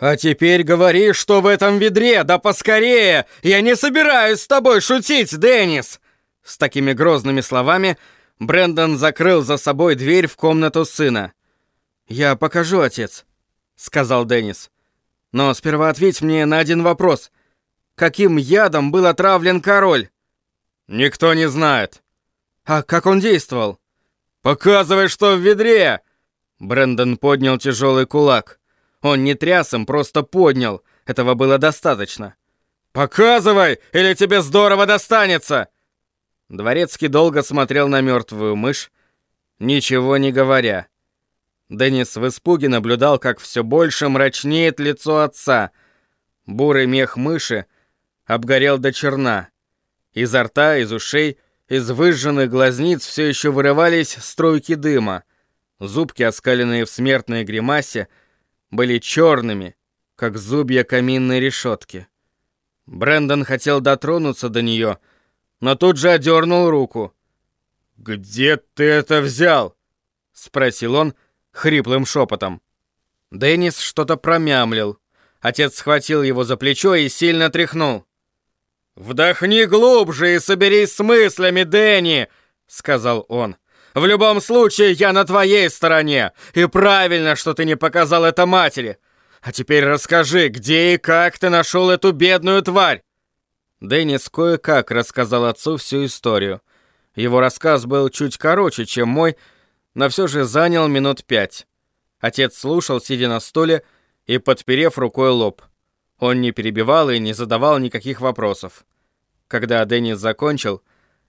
«А теперь говори, что в этом ведре, да поскорее! Я не собираюсь с тобой шутить, Деннис!» С такими грозными словами Брэндон закрыл за собой дверь в комнату сына. «Я покажу, отец», — сказал Деннис. «Но сперва ответь мне на один вопрос. Каким ядом был отравлен король?» «Никто не знает». «А как он действовал?» «Показывай, что в ведре!» Брэндон поднял тяжелый кулак. Он не тряс им, просто поднял. Этого было достаточно. «Показывай, или тебе здорово достанется!» Дворецкий долго смотрел на мертвую мышь, ничего не говоря. Деннис в испуге наблюдал, как все больше мрачнеет лицо отца. Бурый мех мыши обгорел до черна. Изо рта, из ушей, из выжженных глазниц все еще вырывались струйки дыма. Зубки, оскаленные в смертной гримасе, были черными, как зубья каминной решетки. Брендон хотел дотронуться до нее, но тут же одернул руку. «Где ты это взял?» — спросил он хриплым шепотом. Деннис что-то промямлил. Отец схватил его за плечо и сильно тряхнул. «Вдохни глубже и соберись с мыслями, Дэнни!» — сказал он. В любом случае, я на твоей стороне. И правильно, что ты не показал это матери. А теперь расскажи, где и как ты нашел эту бедную тварь?» Деннис кое-как рассказал отцу всю историю. Его рассказ был чуть короче, чем мой, но все же занял минут пять. Отец слушал, сидя на стуле и подперев рукой лоб. Он не перебивал и не задавал никаких вопросов. Когда Деннис закончил,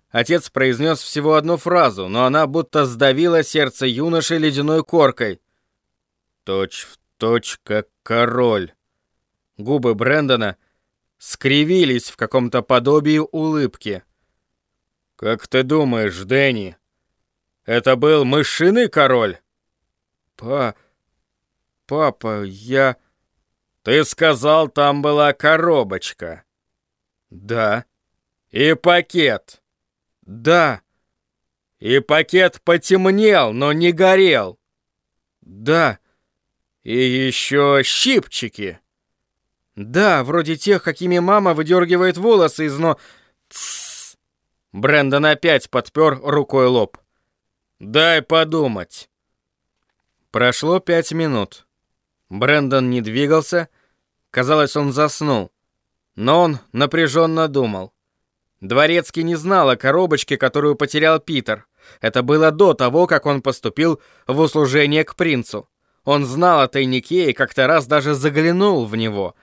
Отец произнес всего одну фразу, но она будто сдавила сердце юноши ледяной коркой. «Точь в точь, как король». Губы Брэндона скривились в каком-то подобии улыбки. «Как ты думаешь, Дэнни, это был мышиный король?» «Па... папа, я...» «Ты сказал, там была коробочка?» «Да». «И пакет?» «Да». «И пакет потемнел, но не горел?» «Да». «И еще щипчики?» «Да, вроде тех, какими мама выдергивает волосы из но...» «Тссс!» Брэндон опять подпер рукой лоб. «Дай подумать». Прошло пять минут. Брэндон не двигался. Казалось, он заснул. Но он напряженно думал. Дворецкий не знал о коробочке, которую потерял Питер. Это было до того, как он поступил в услужение к принцу. Он знал о тайнике и как-то раз даже заглянул в него.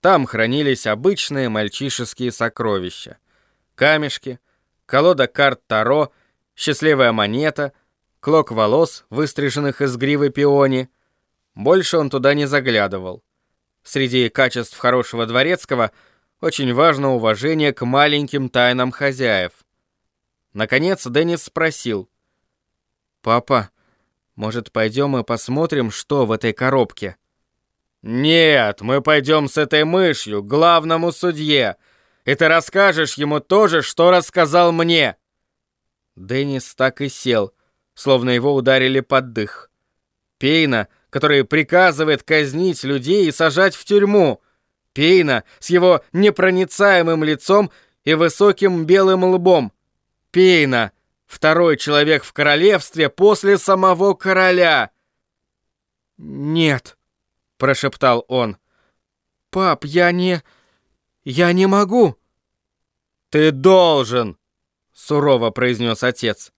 Там хранились обычные мальчишеские сокровища. Камешки, колода карт Таро, счастливая монета, клок волос, выстриженных из гривы пиони. Больше он туда не заглядывал. Среди качеств хорошего дворецкого – очень важно уважение к маленьким тайнам хозяев. Наконец Деннис спросил. «Папа, может, пойдем и посмотрим, что в этой коробке?» «Нет, мы пойдем с этой мышью главному судье, и ты расскажешь ему то же, что рассказал мне». Деннис так и сел, словно его ударили под дых. Пейна, который приказывает казнить людей и сажать в тюрьму — Пейна с его непроницаемым лицом и высоким белым лбом. Пейна, второй человек в королевстве после самого короля. «Нет», — прошептал он. «Пап, я не... я не могу». «Ты должен», — сурово произнес отец.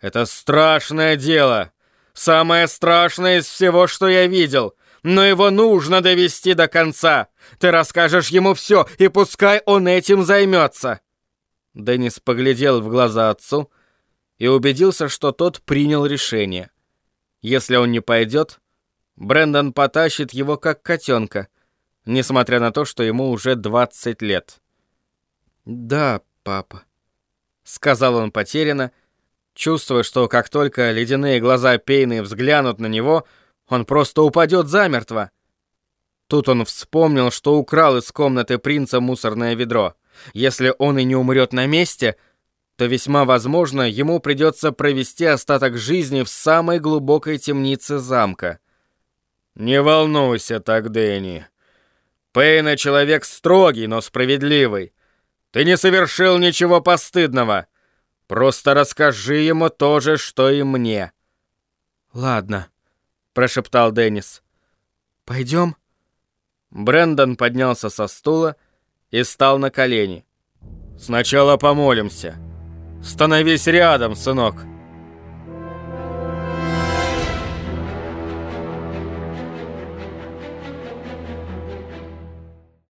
«Это страшное дело. Самое страшное из всего, что я видел но его нужно довести до конца. Ты расскажешь ему все, и пускай он этим займется». Деннис поглядел в глаза отцу и убедился, что тот принял решение. Если он не пойдет, Брэндон потащит его как котенка, несмотря на то, что ему уже 20 лет. «Да, папа», — сказал он потерянно, чувствуя, что как только ледяные глаза Пейны взглянут на него — он просто упадет замертво. Тут он вспомнил, что украл из комнаты принца мусорное ведро. Если он и не умрет на месте, то весьма возможно, ему придется провести остаток жизни в самой глубокой темнице замка. «Не волнуйся так, Дэнни. Пейна человек строгий, но справедливый. Ты не совершил ничего постыдного. Просто расскажи ему то же, что и мне». «Ладно», — прошептал Деннис. «Пойдем?» Брендон поднялся со стула и стал на колени. «Сначала помолимся. Становись рядом, сынок».